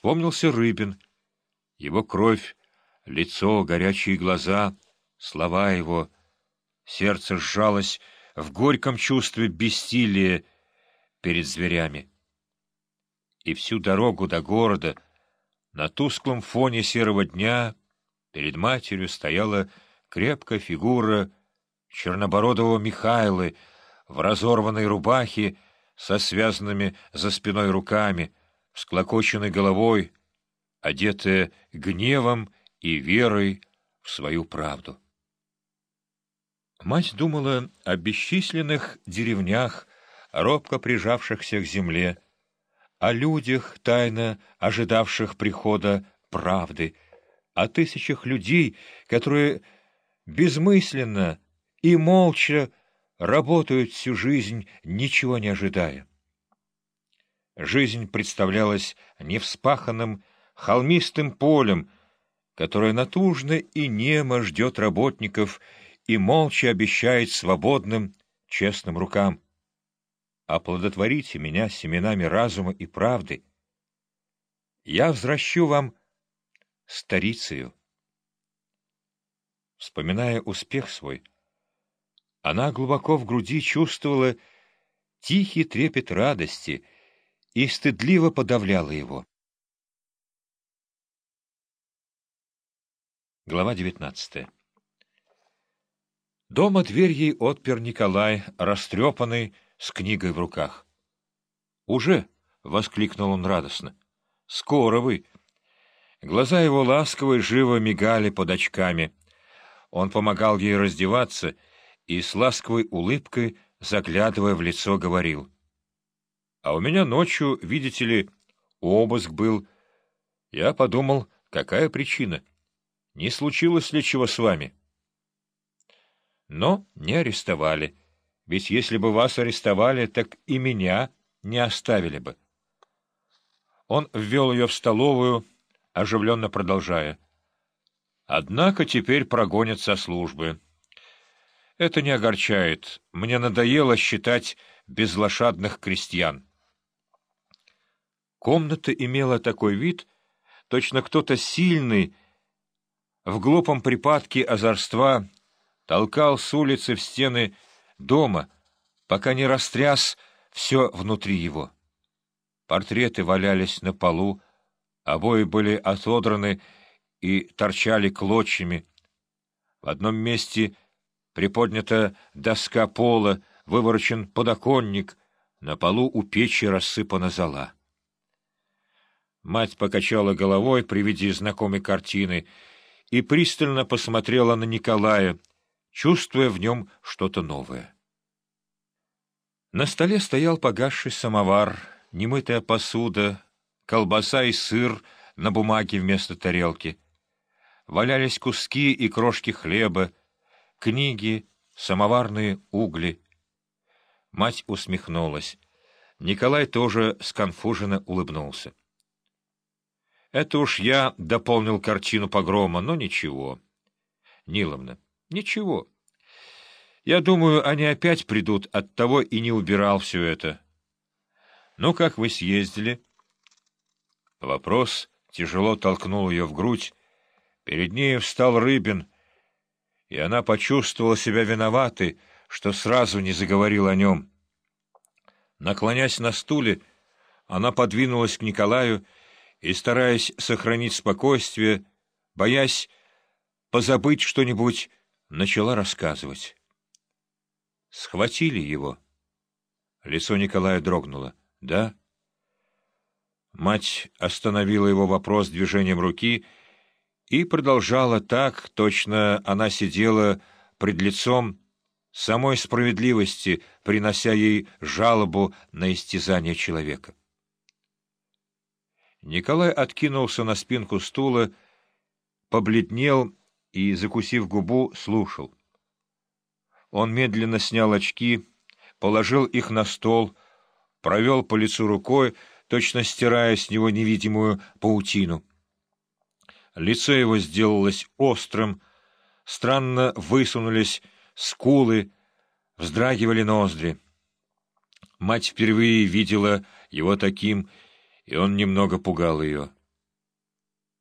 Вспомнился Рыбин. Его кровь, лицо, горячие глаза, слова его. Сердце сжалось в горьком чувстве бессилия перед зверями. И всю дорогу до города, на тусклом фоне серого дня, перед матерью стояла крепкая фигура чернобородого Михайлы в разорванной рубахе со связанными за спиной руками, с клокоченной головой, одетая гневом и верой в свою правду. Мать думала о бесчисленных деревнях, робко прижавшихся к земле, о людях, тайно ожидавших прихода правды, о тысячах людей, которые безмысленно и молча работают всю жизнь, ничего не ожидая. Жизнь представлялась невспаханным, холмистым полем, которое натужно и немо ждет работников и молча обещает свободным, честным рукам. Оплодотворите меня семенами разума и правды. Я возвращу вам старицею. Вспоминая успех свой, она глубоко в груди чувствовала тихий трепет радости и стыдливо подавляла его. Глава девятнадцатая Дома дверь ей отпер Николай, растрепанный, с книгой в руках. «Уже!» — воскликнул он радостно. «Скоро вы!» Глаза его ласково и живо мигали под очками. Он помогал ей раздеваться и с ласковой улыбкой, заглядывая в лицо, говорил. «А у меня ночью, видите ли, обыск был. Я подумал, какая причина? Не случилось ли чего с вами?» Но не арестовали. Ведь если бы вас арестовали, так и меня не оставили бы. Он ввел ее в столовую, оживленно продолжая. Однако теперь прогонят со службы. Это не огорчает. Мне надоело считать безлошадных крестьян. Комната имела такой вид, точно кто-то сильный, в глупом припадке озорства, толкал с улицы в стены дома, пока не растряс все внутри его. Портреты валялись на полу, обои были отодраны и торчали клочьями. В одном месте приподнята доска пола, выворочен подоконник, на полу у печи рассыпана зола. Мать покачала головой при виде знакомой картины и пристально посмотрела на Николая, чувствуя в нем что-то новое. На столе стоял погасший самовар, немытая посуда, колбаса и сыр на бумаге вместо тарелки. Валялись куски и крошки хлеба, книги, самоварные угли. Мать усмехнулась. Николай тоже сконфуженно улыбнулся. Это уж я дополнил картину погрома, но ничего. Ниловна, ничего. Я думаю, они опять придут, от того и не убирал все это. Ну, как вы съездили? Вопрос тяжело толкнул ее в грудь. Перед ней встал Рыбин, и она почувствовала себя виноватой, что сразу не заговорил о нем. Наклонясь на стуле, она подвинулась к Николаю и, стараясь сохранить спокойствие, боясь позабыть что-нибудь, начала рассказывать. Схватили его. Лицо Николая дрогнуло. «Да?» Мать остановила его вопрос движением руки и продолжала так, точно она сидела пред лицом самой справедливости, принося ей жалобу на истязание человека. Николай откинулся на спинку стула, побледнел и, закусив губу, слушал. Он медленно снял очки, положил их на стол, провел по лицу рукой, точно стирая с него невидимую паутину. Лицо его сделалось острым, странно высунулись скулы, вздрагивали ноздри. Мать впервые видела его таким, и он немного пугал ее.